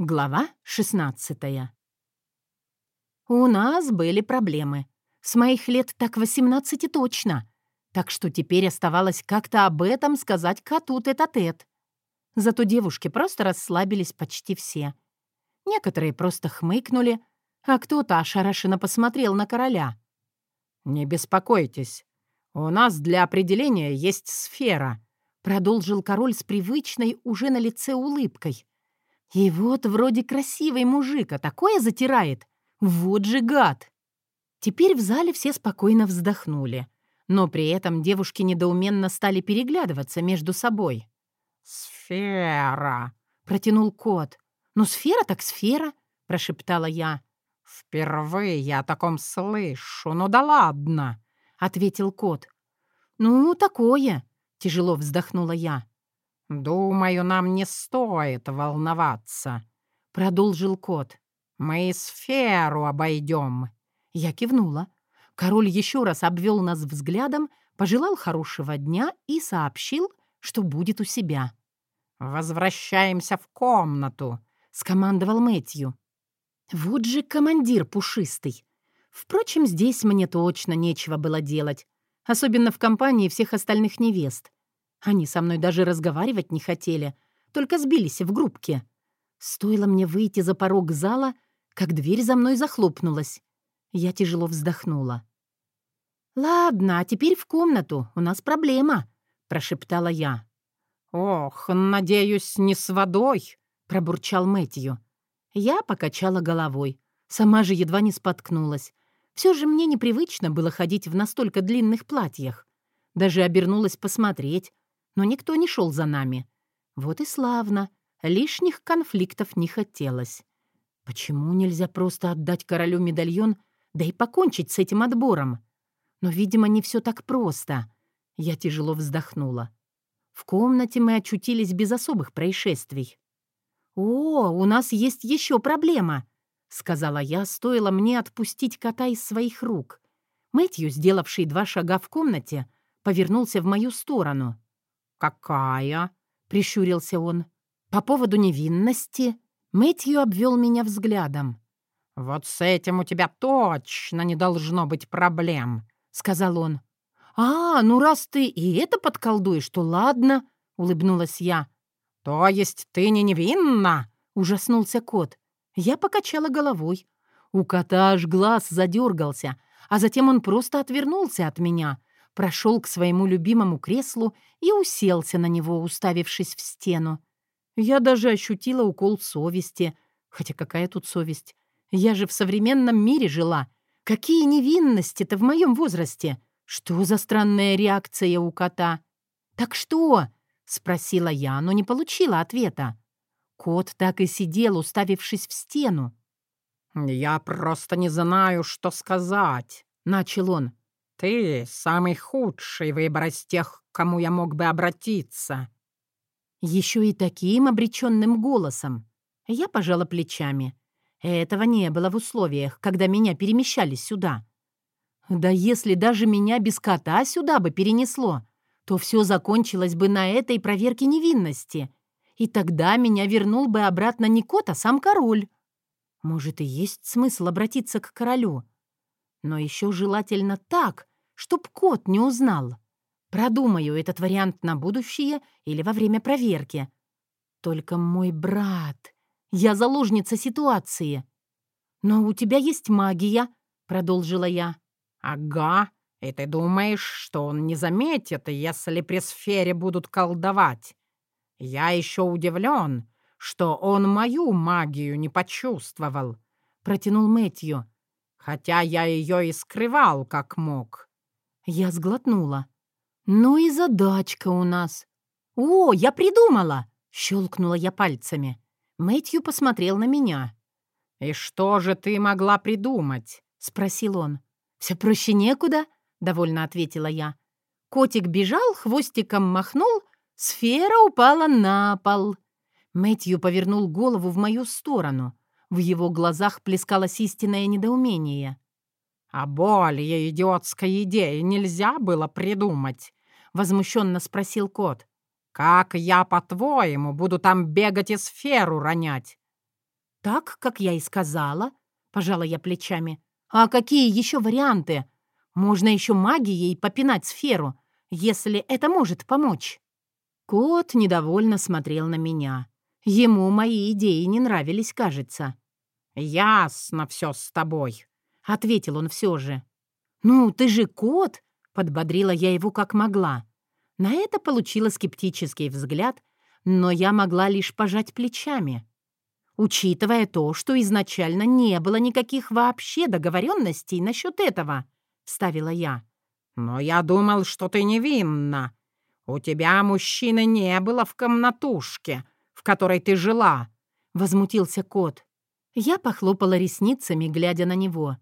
Глава 16 У нас были проблемы. С моих лет так 18 точно. Так что теперь оставалось как-то об этом сказать коту тет-а-тет. Зато девушки просто расслабились почти все. Некоторые просто хмыкнули, а кто-то ошарашенно посмотрел на короля. «Не беспокойтесь. У нас для определения есть сфера», — продолжил король с привычной уже на лице улыбкой — и вот вроде красивый мужик, а такое затирает. Вот же гад! Теперь в зале все спокойно вздохнули. Но при этом девушки недоуменно стали переглядываться между собой. «Сфера!» — протянул кот. «Ну, сфера так сфера!» — прошептала я. «Впервые я о таком слышу, ну да ладно!» — ответил кот. «Ну, такое!» — тяжело вздохнула я. «Думаю, нам не стоит волноваться», — продолжил кот. «Мы сферу обойдем». Я кивнула. Король еще раз обвел нас взглядом, пожелал хорошего дня и сообщил, что будет у себя. «Возвращаемся в комнату», — скомандовал Мэтью. «Вот же командир пушистый. Впрочем, здесь мне точно нечего было делать, особенно в компании всех остальных невест. Они со мной даже разговаривать не хотели, только сбились в группке. Стоило мне выйти за порог зала, как дверь за мной захлопнулась. Я тяжело вздохнула. «Ладно, а теперь в комнату, у нас проблема», — прошептала я. «Ох, надеюсь, не с водой», — пробурчал Мэтью. Я покачала головой, сама же едва не споткнулась. Все же мне непривычно было ходить в настолько длинных платьях. Даже обернулась посмотреть, но никто не шел за нами. Вот и славно. Лишних конфликтов не хотелось. Почему нельзя просто отдать королю медальон, да и покончить с этим отбором? Но, видимо, не все так просто. Я тяжело вздохнула. В комнате мы очутились без особых происшествий. «О, у нас есть еще проблема!» — сказала я, стоило мне отпустить кота из своих рук. Мэтью, сделавший два шага в комнате, повернулся в мою сторону. «Какая?» — прищурился он. «По поводу невинности?» Мэтью обвел меня взглядом. «Вот с этим у тебя точно не должно быть проблем», — сказал он. «А, ну раз ты и это подколдуешь, то ладно», — улыбнулась я. «То есть ты не невинна?» — ужаснулся кот. Я покачала головой. У кота аж глаз задергался, а затем он просто отвернулся от меня, прошел к своему любимому креслу и уселся на него, уставившись в стену. Я даже ощутила укол совести. Хотя какая тут совесть? Я же в современном мире жила. Какие невинности-то в моем возрасте? Что за странная реакция у кота? «Так что?» — спросила я, но не получила ответа. Кот так и сидел, уставившись в стену. «Я просто не знаю, что сказать», — начал он. «Ты самый худший выбор из тех, к кому я мог бы обратиться». Еще и таким обреченным голосом. Я пожала плечами. Этого не было в условиях, когда меня перемещали сюда. Да если даже меня без кота сюда бы перенесло, то все закончилось бы на этой проверке невинности. И тогда меня вернул бы обратно не кот, а сам король. Может, и есть смысл обратиться к королю. Но еще желательно так, чтоб кот не узнал. Продумаю этот вариант на будущее или во время проверки. Только мой брат... Я заложница ситуации. «Но у тебя есть магия», — продолжила я. «Ага, и ты думаешь, что он не заметит, если при сфере будут колдовать? Я еще удивлен, что он мою магию не почувствовал», — протянул Мэтью. «Хотя я ее и скрывал как мог». Я сглотнула. «Ну и задачка у нас». «О, я придумала!» — щелкнула я пальцами. Мэтью посмотрел на меня. «И что же ты могла придумать?» — спросил он. «Все проще некуда», — довольно ответила я. Котик бежал, хвостиком махнул, сфера упала на пол. Мэтью повернул голову в мою сторону. В его глазах плескалось истинное недоумение. «А более идиотской идеи нельзя было придумать?» — возмущенно спросил кот. «Как я, по-твоему, буду там бегать и сферу ронять?» «Так, как я и сказала», — пожала я плечами. «А какие еще варианты? Можно еще магией попинать сферу, если это может помочь». Кот недовольно смотрел на меня. Ему мои идеи не нравились, кажется. «Ясно все с тобой», — ответил он все же. «Ну, ты же кот», — подбодрила я его как могла. На это получила скептический взгляд, но я могла лишь пожать плечами. Учитывая то, что изначально не было никаких вообще договоренностей насчет этого, — ставила я. «Но я думал, что ты невинна. У тебя мужчины не было в комнатушке, в которой ты жила», — возмутился кот. Я похлопала ресницами, глядя на него.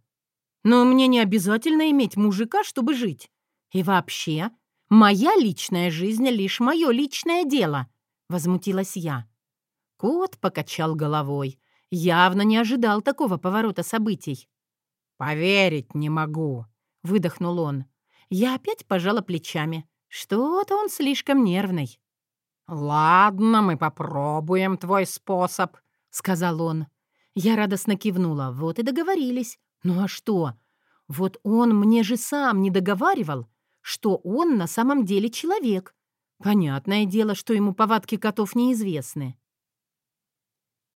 «Но мне не обязательно иметь мужика, чтобы жить. И вообще, моя личная жизнь — лишь мое личное дело», — возмутилась я. Кот покачал головой. Явно не ожидал такого поворота событий. «Поверить не могу», — выдохнул он. Я опять пожала плечами. Что-то он слишком нервный. «Ладно, мы попробуем твой способ», — сказал он. Я радостно кивнула. Вот и договорились. Ну а что? Вот он мне же сам не договаривал, что он на самом деле человек. Понятное дело, что ему повадки котов неизвестны.